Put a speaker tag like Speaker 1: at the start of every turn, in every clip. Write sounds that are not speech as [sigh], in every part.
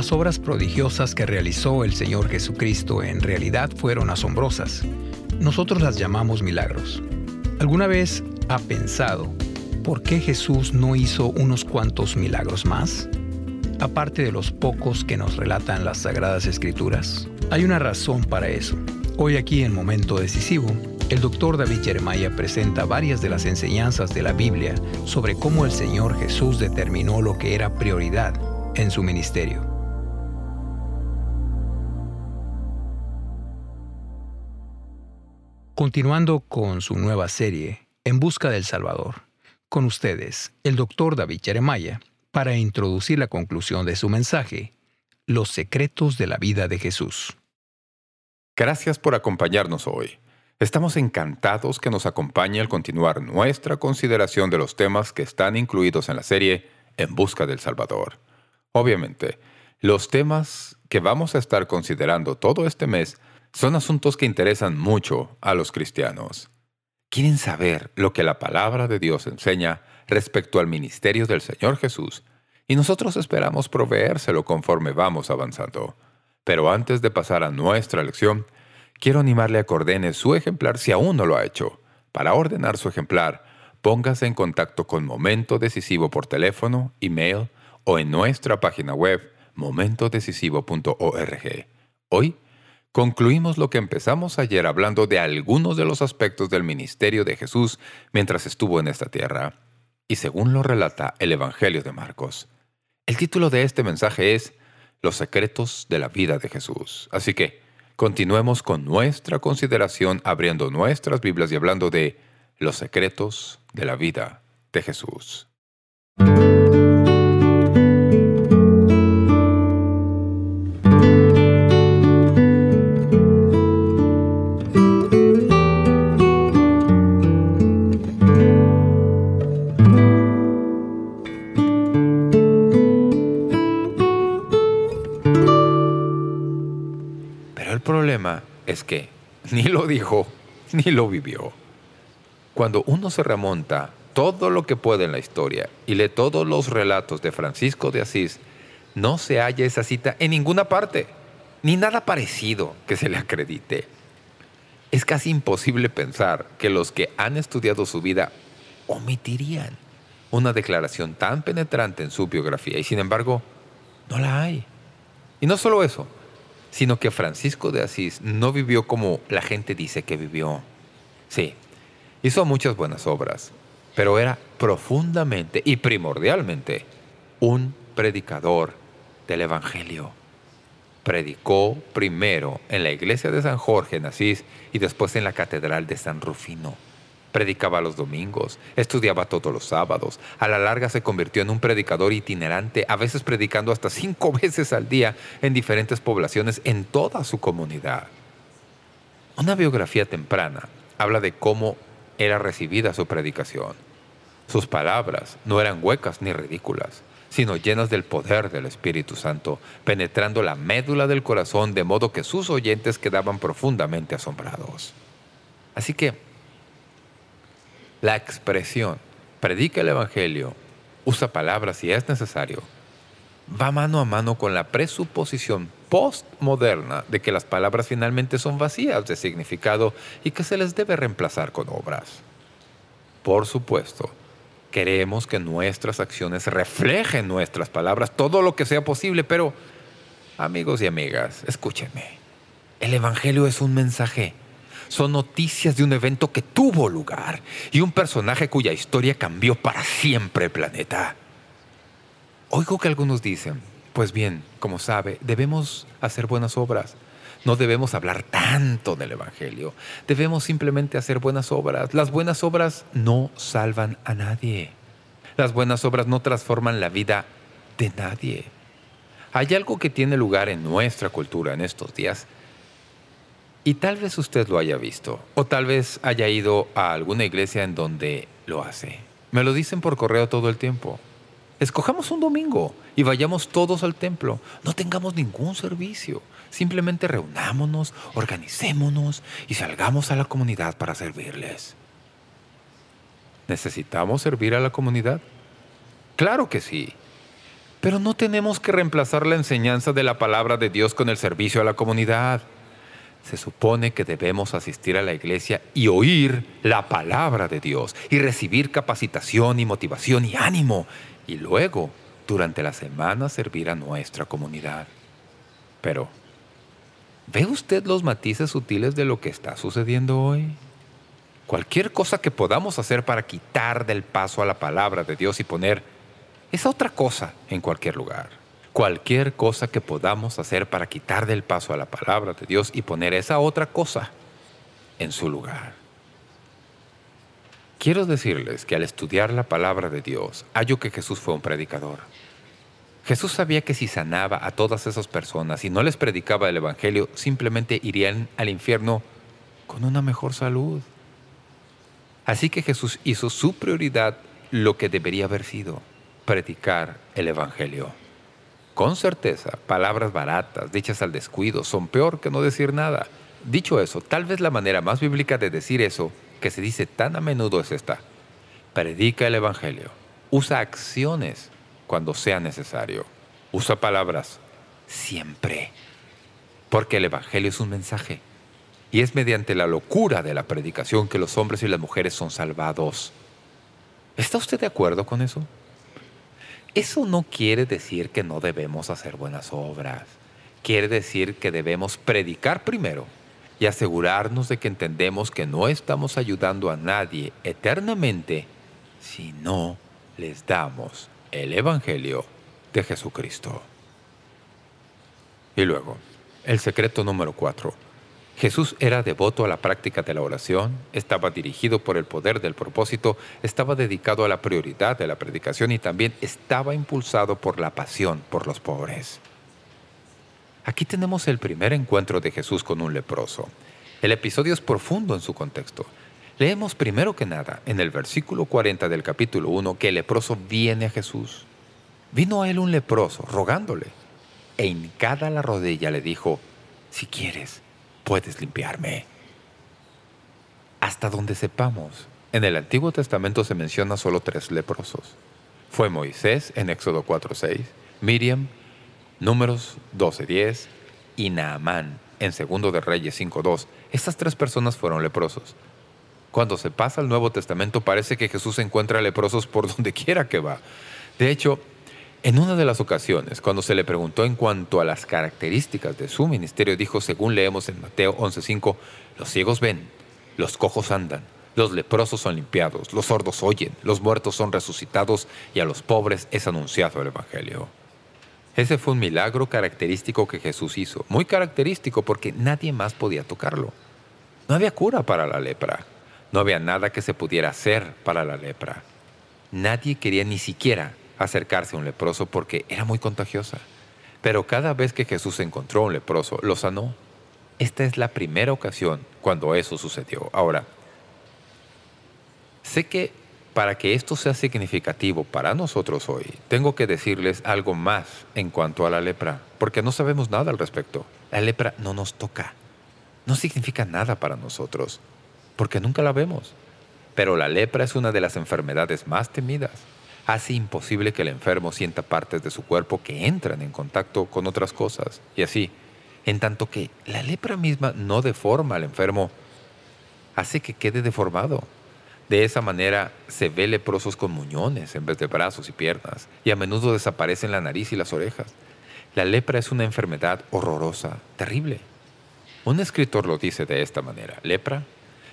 Speaker 1: Las obras prodigiosas que realizó el Señor Jesucristo en realidad fueron asombrosas. Nosotros las llamamos milagros. ¿Alguna vez ha pensado por qué Jesús no hizo unos cuantos milagros más? Aparte de los pocos que nos relatan las Sagradas Escrituras. Hay una razón para eso. Hoy aquí en Momento Decisivo, el doctor David Jeremiah presenta varias de las enseñanzas de la Biblia sobre cómo el Señor Jesús determinó lo que era prioridad en su ministerio. Continuando con su nueva serie, En Busca del Salvador, con ustedes, el doctor David Jeremiah, para introducir la conclusión de su mensaje, Los secretos de la vida de Jesús.
Speaker 2: Gracias por acompañarnos hoy. Estamos encantados que nos acompañe al continuar nuestra consideración de los temas que están incluidos en la serie En Busca del Salvador. Obviamente, los temas que vamos a estar considerando todo este mes son asuntos que interesan mucho a los cristianos. Quieren saber lo que la palabra de Dios enseña respecto al ministerio del Señor Jesús, y nosotros esperamos proveérselo conforme vamos avanzando. Pero antes de pasar a nuestra lección, quiero animarle a que ordene su ejemplar si aún no lo ha hecho. Para ordenar su ejemplar, póngase en contacto con Momento Decisivo por teléfono, email o en nuestra página web momentodecisivo.org. Hoy concluimos lo que empezamos ayer hablando de algunos de los aspectos del ministerio de Jesús mientras estuvo en esta tierra, y según lo relata el Evangelio de Marcos. El título de este mensaje es los secretos de la vida de Jesús. Así que continuemos con nuestra consideración abriendo nuestras Biblias y hablando de los secretos de la vida de Jesús. Es que ni lo dijo ni lo vivió. Cuando uno se remonta todo lo que puede en la historia y lee todos los relatos de Francisco de Asís, no se halla esa cita en ninguna parte, ni nada parecido que se le acredite. Es casi imposible pensar que los que han estudiado su vida omitirían una declaración tan penetrante en su biografía y sin embargo no la hay. Y no solo eso, sino que Francisco de Asís no vivió como la gente dice que vivió. Sí, hizo muchas buenas obras, pero era profundamente y primordialmente un predicador del Evangelio. Predicó primero en la iglesia de San Jorge en Asís y después en la catedral de San Rufino. Predicaba los domingos, estudiaba todos los sábados. A la larga se convirtió en un predicador itinerante, a veces predicando hasta cinco [laughs] veces al día en diferentes poblaciones en toda su comunidad. Una biografía temprana habla de cómo era recibida su predicación. Sus palabras no eran huecas ni ridículas, sino llenas del poder del Espíritu Santo, penetrando la médula del corazón de modo que sus oyentes quedaban profundamente asombrados. Así que, la expresión predica el Evangelio, usa palabras si es necesario, va mano a mano con la presuposición postmoderna de que las palabras finalmente son vacías de significado y que se les debe reemplazar con obras. Por supuesto, queremos que nuestras acciones reflejen nuestras palabras todo lo que sea posible, pero, amigos y amigas, escúchenme. El Evangelio es un mensaje son noticias de un evento que tuvo lugar y un personaje cuya historia cambió para siempre el planeta. Oigo que algunos dicen, pues bien, como sabe, debemos hacer buenas obras. No debemos hablar tanto del Evangelio. Debemos simplemente hacer buenas obras. Las buenas obras no salvan a nadie. Las buenas obras no transforman la vida de nadie. Hay algo que tiene lugar en nuestra cultura en estos días y tal vez usted lo haya visto, o tal vez haya ido a alguna iglesia en donde lo hace. Me lo dicen por correo todo el tiempo. Escojamos un domingo y vayamos todos al templo. No tengamos ningún servicio. Simplemente reunámonos, organicémonos y salgamos a la comunidad para servirles. ¿Necesitamos servir a la comunidad? Claro que sí. Pero no tenemos que reemplazar la enseñanza de la palabra de Dios con el servicio a la comunidad. Se supone que debemos asistir a la iglesia y oír la palabra de Dios y recibir capacitación y motivación y ánimo y luego, durante la semana, servir a nuestra comunidad. Pero, ¿ve usted los matices sutiles de lo que está sucediendo hoy? Cualquier cosa que podamos hacer para quitar del paso a la palabra de Dios y poner esa otra cosa en cualquier lugar. Cualquier cosa que podamos hacer para quitar del paso a la palabra de Dios y poner esa otra cosa en su lugar. Quiero decirles que al estudiar la palabra de Dios, hallo que Jesús fue un predicador. Jesús sabía que si sanaba a todas esas personas y no les predicaba el Evangelio, simplemente irían al infierno con una mejor salud. Así que Jesús hizo su prioridad lo que debería haber sido, predicar el Evangelio. Con certeza, palabras baratas, dichas al descuido, son peor que no decir nada. Dicho eso, tal vez la manera más bíblica de decir eso, que se dice tan a menudo, es esta. Predica el Evangelio. Usa acciones cuando sea necesario. Usa palabras siempre. Porque el Evangelio es un mensaje. Y es mediante la locura de la predicación que los hombres y las mujeres son salvados. ¿Está usted de acuerdo con eso? Eso no quiere decir que no debemos hacer buenas obras. Quiere decir que debemos predicar primero y asegurarnos de que entendemos que no estamos ayudando a nadie eternamente si no les damos el Evangelio de Jesucristo. Y luego, el secreto número cuatro. Jesús era devoto a la práctica de la oración, estaba dirigido por el poder del propósito, estaba dedicado a la prioridad de la predicación y también estaba impulsado por la pasión por los pobres. Aquí tenemos el primer encuentro de Jesús con un leproso. El episodio es profundo en su contexto. Leemos primero que nada, en el versículo 40 del capítulo 1, que el leproso viene a Jesús. Vino a él un leproso, rogándole, e hincada la rodilla le dijo, «Si quieres, puedes limpiarme. Hasta donde sepamos, en el Antiguo Testamento se menciona solo tres leprosos. Fue Moisés en Éxodo 4.6, Miriam, Números 12.10 y Naamán en Segundo de Reyes 5.2. Estas tres personas fueron leprosos. Cuando se pasa al Nuevo Testamento parece que Jesús encuentra leprosos por [laughs] donde quiera que va. De hecho, en una de las ocasiones, cuando se le preguntó en cuanto a las características de su ministerio, dijo, según leemos en Mateo 11.5, los ciegos ven, los cojos andan, los leprosos son limpiados, los sordos oyen, los muertos son resucitados y a los pobres es anunciado el Evangelio. Ese fue un milagro característico que Jesús hizo, muy característico porque nadie más podía tocarlo. No había cura para la lepra, no había nada que se pudiera hacer para la lepra. Nadie quería ni siquiera acercarse a un leproso porque era muy contagiosa. Pero cada vez que Jesús encontró a un leproso, lo sanó. Esta es la primera ocasión cuando eso sucedió. Ahora, sé que para que esto sea significativo para nosotros hoy, tengo que decirles algo más en cuanto a la lepra, porque no sabemos nada al respecto. La lepra no nos toca. No significa nada para nosotros, porque nunca la vemos. Pero la lepra es una de las enfermedades más temidas hace imposible que el enfermo sienta partes de su cuerpo que entran en contacto con otras cosas. Y así, en tanto que la lepra misma no deforma al enfermo, hace que quede deformado. De esa manera se ve leprosos con muñones en vez de brazos y piernas, y a menudo desaparecen la nariz y las orejas. La lepra es una enfermedad horrorosa, terrible. Un escritor lo dice de esta manera, lepra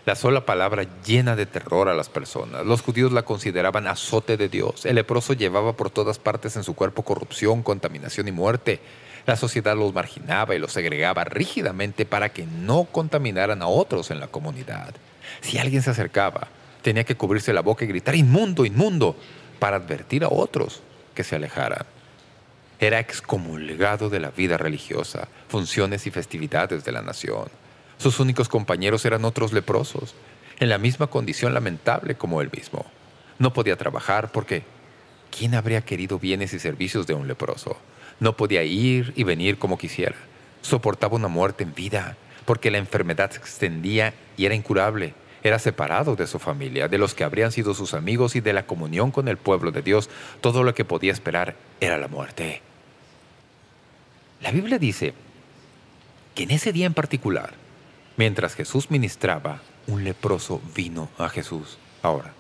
Speaker 2: la sola palabra llena de terror a las personas. Los judíos la consideraban azote de Dios. El leproso llevaba por todas partes en su cuerpo corrupción, contaminación y muerte. La sociedad los marginaba y los segregaba rígidamente para que no contaminaran a otros en la comunidad. Si alguien se acercaba, tenía que cubrirse la boca y gritar ¡inmundo, inmundo! para advertir a otros que se alejaran. Era excomulgado de la vida religiosa, funciones y festividades de la nación. Sus únicos compañeros eran otros leprosos, en la misma condición lamentable como él mismo. No podía trabajar porque ¿quién habría querido bienes y servicios de un leproso? No podía ir y venir como quisiera. Soportaba una muerte en vida porque la enfermedad se extendía y era incurable. Era separado de su familia, de los que habrían sido sus amigos y de la comunión con el pueblo de Dios. Todo lo que podía esperar era la muerte. La Biblia dice que en ese día en particular, mientras Jesús ministraba, un leproso vino a Jesús. Ahora,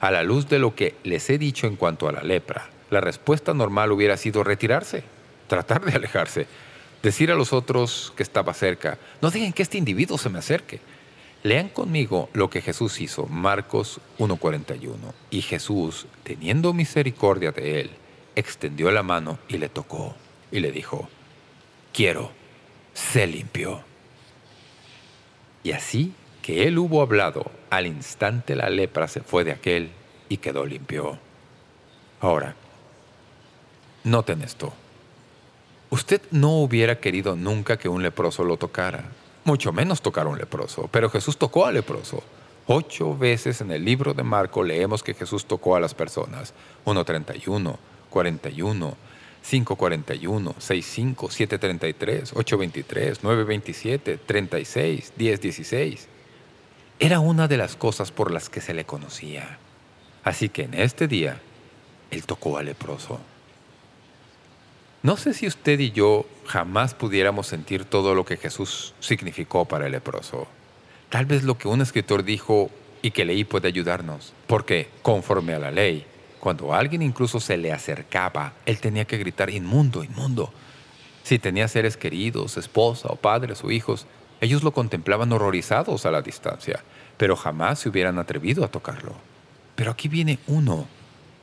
Speaker 2: a la luz de lo que les he dicho en cuanto a la lepra, la respuesta normal hubiera sido retirarse, tratar de alejarse, decir a los otros que estaba cerca, no dejen que este individuo se me acerque. Lean conmigo lo que Jesús hizo, Marcos 1.41. Y Jesús, teniendo misericordia de él, extendió la mano y le tocó, y le dijo, «Quiero, se limpió». Y así que él hubo hablado, al instante la lepra se fue de aquel y quedó limpio. Ahora, noten esto. Usted no hubiera querido nunca que un leproso lo tocara, mucho menos tocar a un leproso, pero Jesús tocó al leproso. Ocho veces en el libro de Marco leemos que Jesús tocó a las personas. 1.31, 41, 5.41, 6.5, 7.33, 8.23, 9.27, 36, 10.16 era una de las cosas por las que se le conocía. Así que en este día, él tocó al leproso. No sé si usted y yo jamás pudiéramos sentir todo lo que Jesús significó para el leproso. Tal vez lo que un escritor dijo y que leí puede ayudarnos, porque conforme a la ley, cuando alguien incluso se le acercaba, él tenía que gritar inmundo, inmundo. Si tenía seres queridos, esposa o padres o hijos, ellos lo contemplaban horrorizados a la distancia, pero jamás se hubieran atrevido a tocarlo. Pero aquí viene uno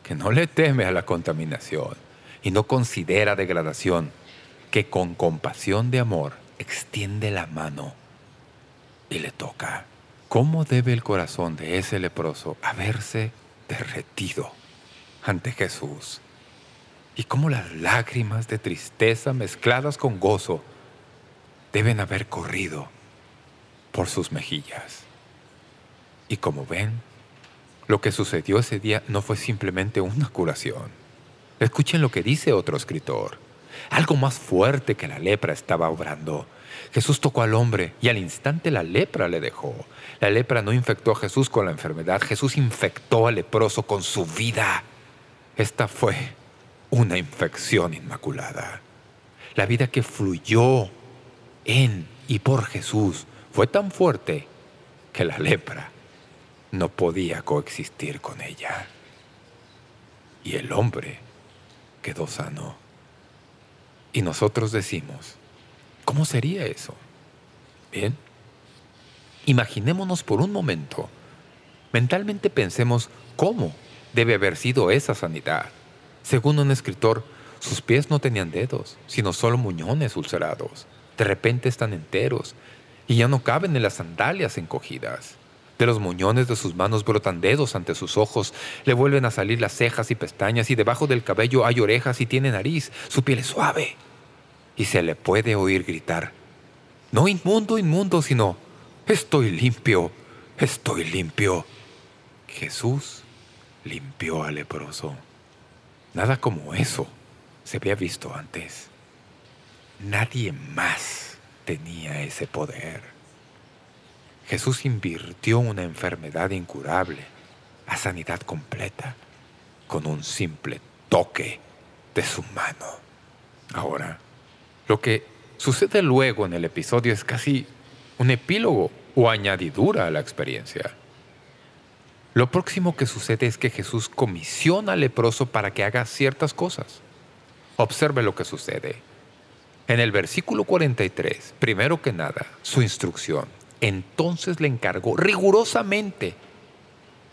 Speaker 2: que no le teme a la contaminación y no considera degradación, que con compasión de amor extiende la mano y le toca. ¿Cómo debe el corazón de ese leproso haberse derretido ante Jesús? Y cómo las lágrimas de tristeza mezcladas con gozo deben haber corrido por sus mejillas. Y como ven, lo que sucedió ese día no fue simplemente una curación. Escuchen lo que dice otro escritor. Algo más fuerte que la lepra estaba obrando. Jesús tocó al hombre y al instante la lepra le dejó. La lepra no infectó a Jesús con la enfermedad. Jesús infectó al leproso con su vida. Esta fue una infección inmaculada. La vida que fluyó en y por Jesús fue tan fuerte que la lepra no podía coexistir con ella. Y el hombre quedó sano. Y nosotros decimos, ¿cómo sería eso? Bien, imaginémonos por un momento, mentalmente pensemos cómo debe haber sido esa sanidad. Según un escritor, sus pies no tenían dedos, sino solo muñones ulcerados. De repente están enteros y ya no caben en las sandalias encogidas. De los muñones de sus manos brotan dedos ante sus ojos, le vuelven a salir las cejas y pestañas y debajo del cabello hay orejas y tiene nariz, su piel es suave. Y se le puede oír gritar, no inmundo, inmundo, sino estoy limpio, estoy limpio. Jesús limpió al leproso. Nada como eso se había visto antes. Nadie más tenía ese poder. Jesús invirtió una enfermedad incurable a sanidad completa con un simple toque de su mano. Ahora, lo que sucede luego en el episodio es casi un epílogo o añadidura a la experiencia. Lo próximo que sucede es que Jesús comisiona al leproso para que haga ciertas cosas. Observe lo que sucede. En el versículo 43, primero que nada, su instrucción. Entonces le encargó rigurosamente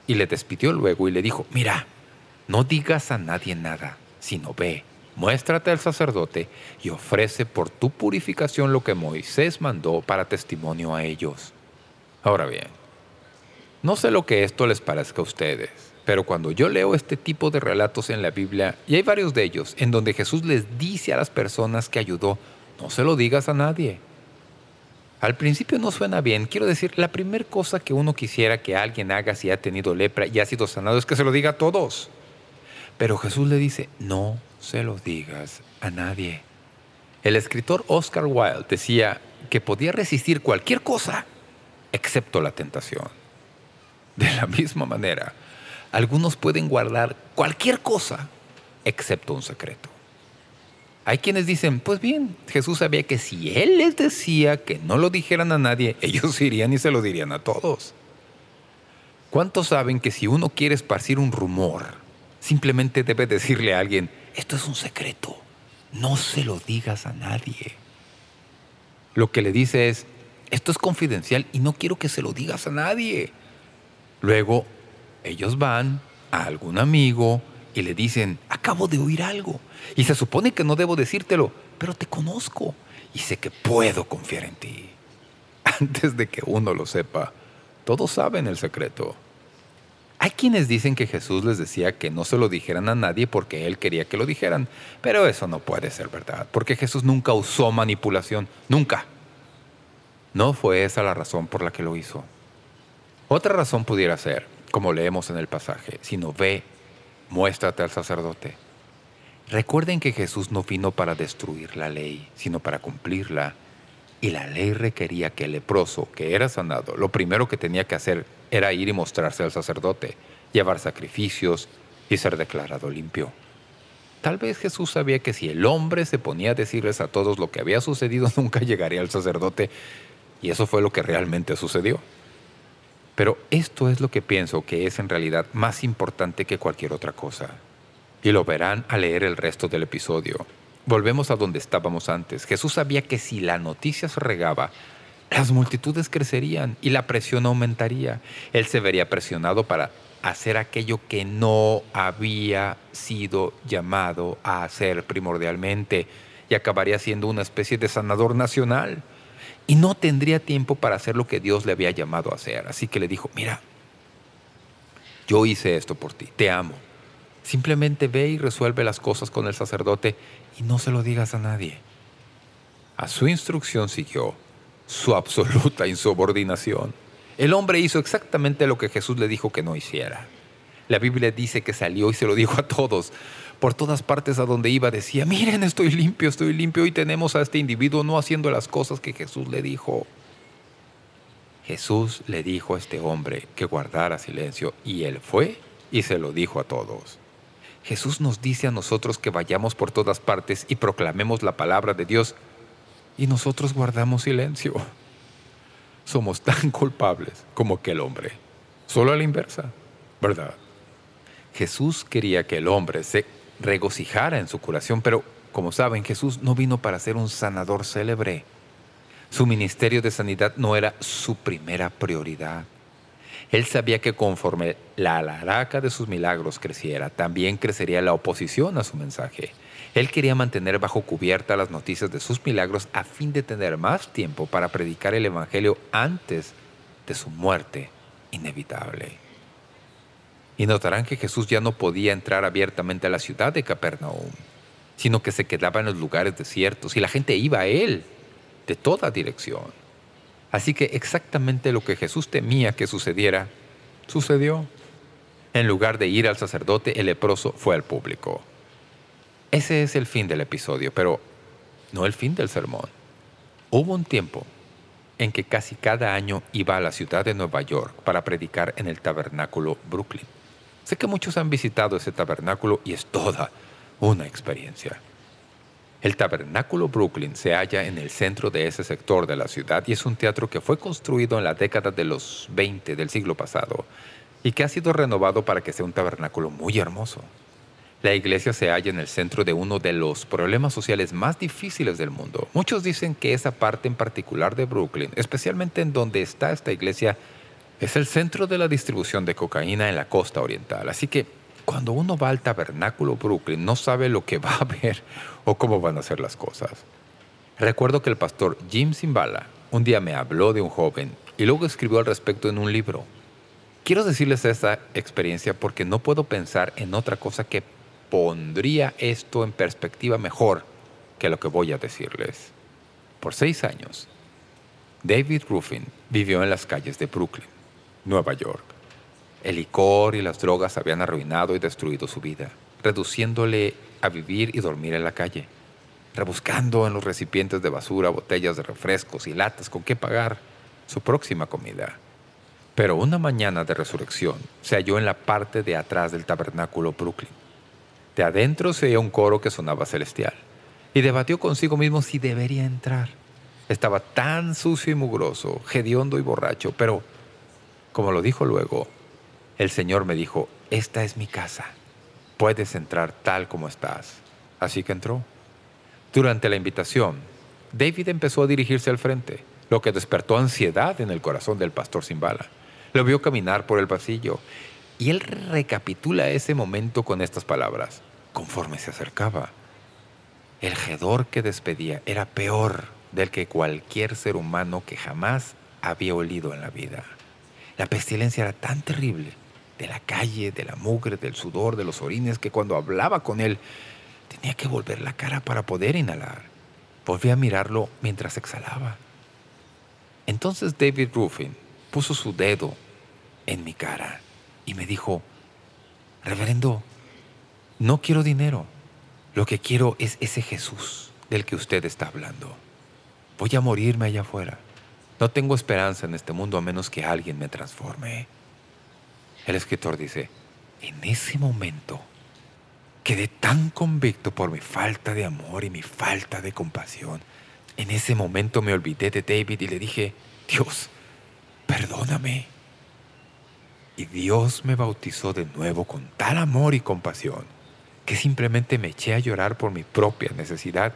Speaker 2: y le despidió luego y le dijo, mira, no digas a nadie nada, sino ve, muéstrate al sacerdote y ofrece por tu purificación lo que Moisés mandó para testimonio a ellos. Ahora bien, no sé lo que esto les parezca a ustedes, pero cuando yo leo este tipo de relatos en la Biblia, y hay varios de ellos, en donde Jesús les dice a las personas que ayudó, no se lo digas a nadie. Al principio no suena bien. Quiero decir, la primera cosa que uno quisiera que alguien haga si ha tenido lepra y ha sido sanado es que se lo diga a todos. Pero Jesús le dice, no se lo digas a nadie. El escritor Oscar Wilde decía que podía resistir cualquier cosa excepto la tentación. De la misma manera, algunos pueden guardar cualquier cosa excepto un secreto. Hay quienes dicen, pues bien, Jesús sabía que si Él les decía que no lo dijeran a nadie, [laughs] ellos irían y se lo dirían a todos. ¿Cuántos saben que si uno quiere esparcir un rumor, simplemente debe decirle a alguien, esto es un secreto, no se lo digas a nadie? Lo que le dice es, esto es confidencial y no quiero que se lo digas a nadie. Luego, ellos van a algún amigo y le dicen, acabo de oír algo, y se supone que no debo decírtelo, pero te conozco y sé que puedo confiar en ti. [laughs] Antes de que uno lo sepa, todos saben el secreto. Hay quienes dicen que Jesús les decía que no se lo dijeran a nadie porque Él quería que lo dijeran, pero eso no puede ser verdad, porque Jesús nunca usó manipulación, nunca. No fue esa la razón por la que lo hizo. Otra razón pudiera ser, como leemos en el pasaje, sino ve, muéstrate al sacerdote. Recuerden que Jesús no vino para destruir la ley, sino para cumplirla. Y la ley requería que el leproso, que era sanado, lo primero que tenía que hacer era ir y mostrarse al sacerdote, llevar sacrificios y ser declarado limpio. Tal vez Jesús sabía que si el hombre se ponía a decirles a todos lo que había sucedido, [laughs] nunca llegaría al sacerdote, y eso fue lo que realmente sucedió. Pero esto es lo que pienso que es en realidad más importante que cualquier otra cosa y lo verán al leer el resto del episodio. Volvemos a donde estábamos antes. Jesús sabía que si la noticia se regaba, las multitudes crecerían y la presión aumentaría. Él se vería presionado para hacer aquello que no había sido llamado a hacer primordialmente y acabaría siendo una especie de sanador nacional. Y no tendría tiempo para hacer lo que Dios le había llamado a hacer. Así que le dijo, mira, yo hice esto por ti, te amo, Simplemente ve y resuelve las cosas con el sacerdote y no se lo digas a nadie. A su instrucción siguió su [laughs] absoluta insubordinación. El hombre hizo exactamente lo que Jesús le dijo que no hiciera. La Biblia dice que salió y se lo dijo a todos. Por todas partes a donde iba decía, miren, estoy limpio, estoy limpio. Y tenemos a este individuo no haciendo las cosas que Jesús le dijo. Jesús le dijo a este hombre que guardara silencio y él fue y se lo dijo a todos. Jesús nos dice a nosotros que vayamos por todas partes y proclamemos la palabra de Dios y nosotros guardamos silencio. Somos tan [laughs] culpables como aquel hombre, solo a la inversa, ¿verdad? Jesús quería que el hombre se regocijara en su curación, pero como saben, Jesús no vino para ser un sanador célebre. Su ministerio de sanidad no era su primera prioridad. Él sabía que conforme la alaraca de sus milagros creciera, también crecería la oposición a su mensaje. Él quería mantener bajo cubierta las noticias de sus milagros a fin de tener más tiempo para predicar el Evangelio antes de su muerte inevitable. Y notarán que Jesús ya no podía entrar abiertamente a la ciudad de Capernaum, sino que se quedaba en los lugares desiertos y la gente iba a Él de toda dirección. Así que exactamente lo que Jesús temía que sucediera, sucedió. En lugar de ir al sacerdote, el leproso fue al público. Ese es el fin del episodio, pero no el fin del sermón. Hubo un tiempo en que casi cada año iba a la ciudad de Nueva York para predicar en el tabernáculo Brooklyn. Sé que muchos han visitado ese tabernáculo y es toda una experiencia. El Tabernáculo Brooklyn se halla en el centro de ese sector de la ciudad y es un teatro que fue construido en la década de los 20 del siglo pasado y que ha sido renovado para que sea un tabernáculo muy hermoso. La iglesia se halla en el centro de uno de los problemas sociales más difíciles del mundo. Muchos dicen que esa parte en particular de Brooklyn, especialmente en donde está esta iglesia, es el centro de la distribución de cocaína en la costa oriental. Así que cuando uno va al tabernáculo Brooklyn no sabe lo que va a ver o cómo van a ser las cosas. Recuerdo que el pastor Jim Simbala un día me habló de un joven y luego escribió al respecto en un libro. Quiero decirles esta experiencia porque no puedo pensar en otra cosa que pondría esto en perspectiva mejor que lo que voy a decirles. Por seis años, David Ruffin vivió en las calles de Brooklyn, Nueva York. El licor y las drogas habían arruinado y destruido su vida, reduciéndole a vivir y dormir en la calle, rebuscando en los recipientes de basura botellas de refrescos y latas con qué pagar su próxima comida. Pero una mañana de resurrección se halló en la parte de atrás del tabernáculo Brooklyn. De adentro se oía un coro que sonaba celestial y debatió consigo mismo si debería entrar. Estaba tan sucio y mugroso, hediondo y borracho, pero, como lo dijo luego, el Señor me dijo, esta es mi casa, puedes entrar tal como estás. Así que entró. Durante la invitación, David empezó a dirigirse al frente, lo que despertó ansiedad en el corazón del pastor Simbala. Lo vio caminar por el pasillo, y él recapitula ese momento con estas palabras. Conforme se acercaba, el hedor que despedía era peor del que cualquier ser humano que jamás había olido en la vida. La pestilencia era tan terrible, de la calle, de la mugre, del sudor, de los orines, que cuando hablaba con él tenía que volver la cara para poder inhalar. Volví a mirarlo mientras exhalaba. Entonces David Ruffin puso su dedo en mi cara y me dijo, «Reverendo, no quiero dinero. Lo que quiero es ese Jesús del que usted está hablando. Voy a morirme allá afuera. No tengo esperanza en este mundo a menos que alguien me transforme». El escritor dice, «En ese momento quedé tan convicto por mi falta de amor y mi falta de compasión. En ese momento me olvidé de David y le dije, Dios, perdóname. Y Dios me bautizó de nuevo con tal amor y compasión que simplemente me eché a llorar por mi propia necesidad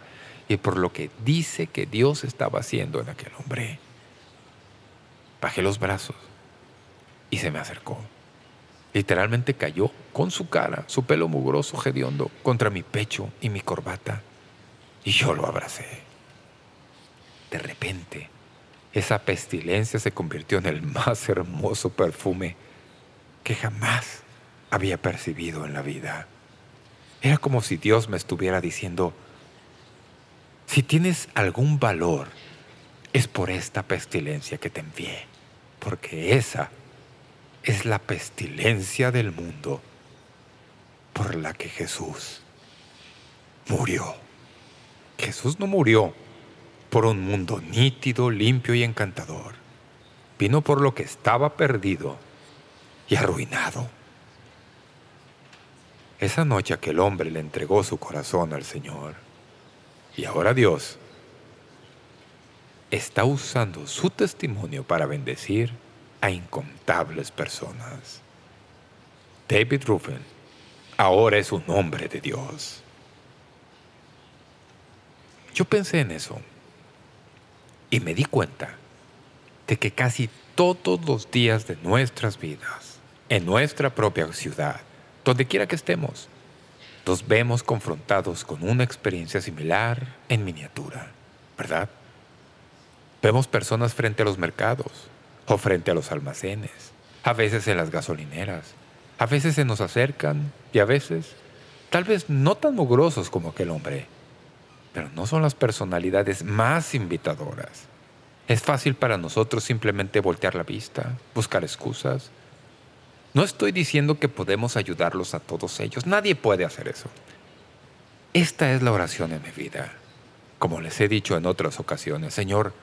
Speaker 2: y por lo que dice que Dios estaba haciendo en aquel hombre. Bajé los brazos y se me acercó. Literalmente cayó con su cara, su pelo mugroso, hediondo, contra mi pecho y mi corbata. Y yo lo abracé. De repente, esa pestilencia se convirtió en el más hermoso perfume que jamás había percibido en la vida. Era como si Dios me estuviera diciendo, si tienes algún valor, es por esta pestilencia que te envié, porque esa es la pestilencia del mundo por la que Jesús murió. Jesús no murió por un mundo nítido, limpio y encantador. Vino por lo que estaba perdido y arruinado. Esa noche aquel hombre le entregó su corazón al Señor. Y ahora Dios está usando su testimonio para bendecir a incontables personas. David Ruffin ahora es un hombre de Dios. Yo pensé en eso y me di cuenta de que casi todos los días de nuestras vidas, en nuestra propia ciudad, donde quiera que estemos, nos vemos confrontados con una experiencia similar en miniatura, ¿verdad? Vemos personas frente a los mercados o frente a los almacenes, a veces en las gasolineras, a veces se nos acercan y a veces, tal vez no tan mugrosos como aquel hombre, pero no son las personalidades más invitadoras. Es fácil para nosotros simplemente voltear la vista, buscar excusas, no estoy diciendo que podemos ayudarlos a todos ellos. Nadie puede hacer eso. Esta es la oración en mi vida. Como les he dicho en otras ocasiones, Señor,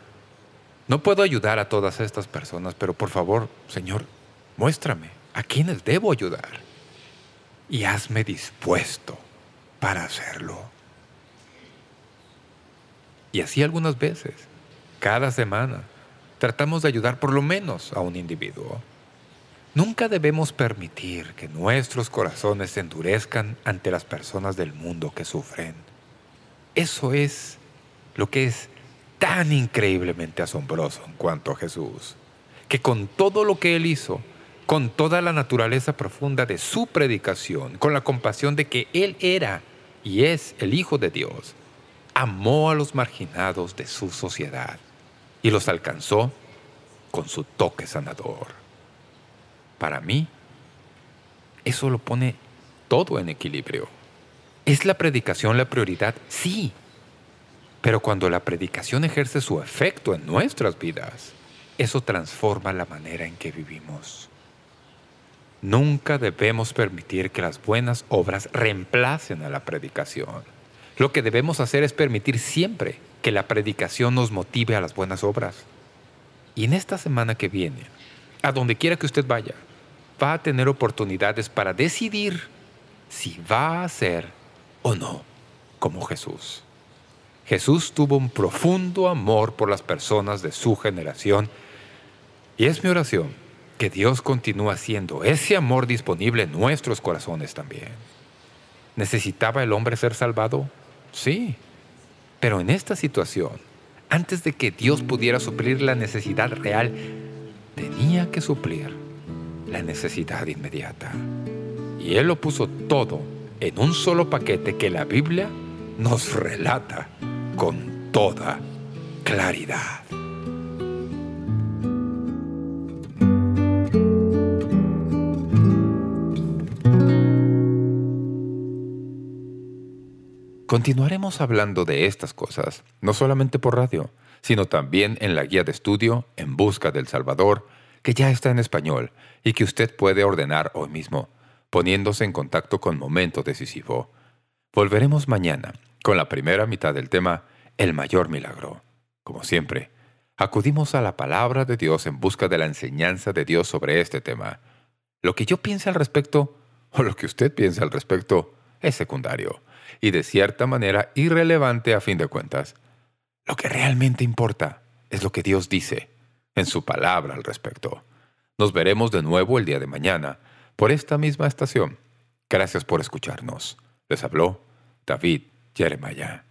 Speaker 2: no puedo ayudar a todas estas personas, pero por favor, Señor, muéstrame a quienes debo ayudar. Y hazme dispuesto para hacerlo. Y así algunas veces, cada semana, tratamos de ayudar por lo menos a un individuo. Nunca debemos permitir que nuestros corazones se endurezcan ante las personas del mundo que sufren. Eso es lo que es tan increíblemente asombroso en cuanto a Jesús, que con todo lo que Él hizo, con toda la naturaleza profunda de su predicación, con la compasión de que Él era y es el Hijo de Dios, amó a los marginados de su sociedad y los alcanzó con su toque sanador. Para mí, eso lo pone todo en equilibrio. ¿Es la predicación la prioridad? Sí. Pero cuando la predicación ejerce su efecto en nuestras vidas, eso transforma la manera en que vivimos. Nunca debemos permitir que las buenas obras reemplacen a la predicación. Lo que debemos hacer es permitir siempre que la predicación nos motive a las buenas obras. Y en esta semana que viene, a donde quiera que usted vaya, va a tener oportunidades para decidir si va a ser o no como Jesús. Jesús tuvo un profundo amor por las personas de su generación y es mi oración que Dios continúe haciendo ese amor disponible en nuestros corazones también. ¿Necesitaba el hombre ser salvado? Sí. Pero en esta situación, antes de que Dios pudiera suplir la necesidad real, tenía que suplir la necesidad inmediata. Y Él lo puso todo en un solo paquete que la Biblia nos relata con toda claridad. Continuaremos hablando de estas cosas, no solamente por radio, sino también en la guía de estudio En Busca del Salvador, que ya está en español y que usted puede ordenar hoy mismo, poniéndose en contacto con Momento Decisivo. Volveremos mañana con la primera mitad del tema El Mayor Milagro. Como siempre, acudimos a la palabra de Dios en busca de la enseñanza de Dios sobre este tema. Lo que yo piense al respecto, o lo que usted piense al respecto, es secundario y de cierta manera irrelevante a fin de cuentas. Lo que realmente importa es lo que Dios dice en su palabra al respecto. Nos veremos de nuevo el día de mañana por esta misma estación. Gracias por escucharnos. Les habló David Jeremiah.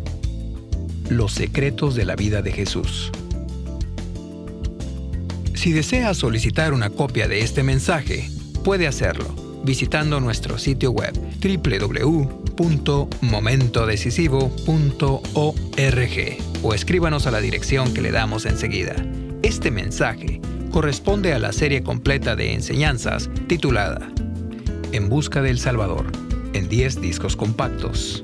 Speaker 1: Los secretos de la vida de Jesús. Si desea solicitar una copia de este mensaje, puede hacerlo visitando nuestro sitio web www.momentodecisivo.org o escríbanos a la dirección que le damos enseguida. Este mensaje corresponde a la serie completa de enseñanzas titulada En Busca del Salvador, en 10 discos compactos.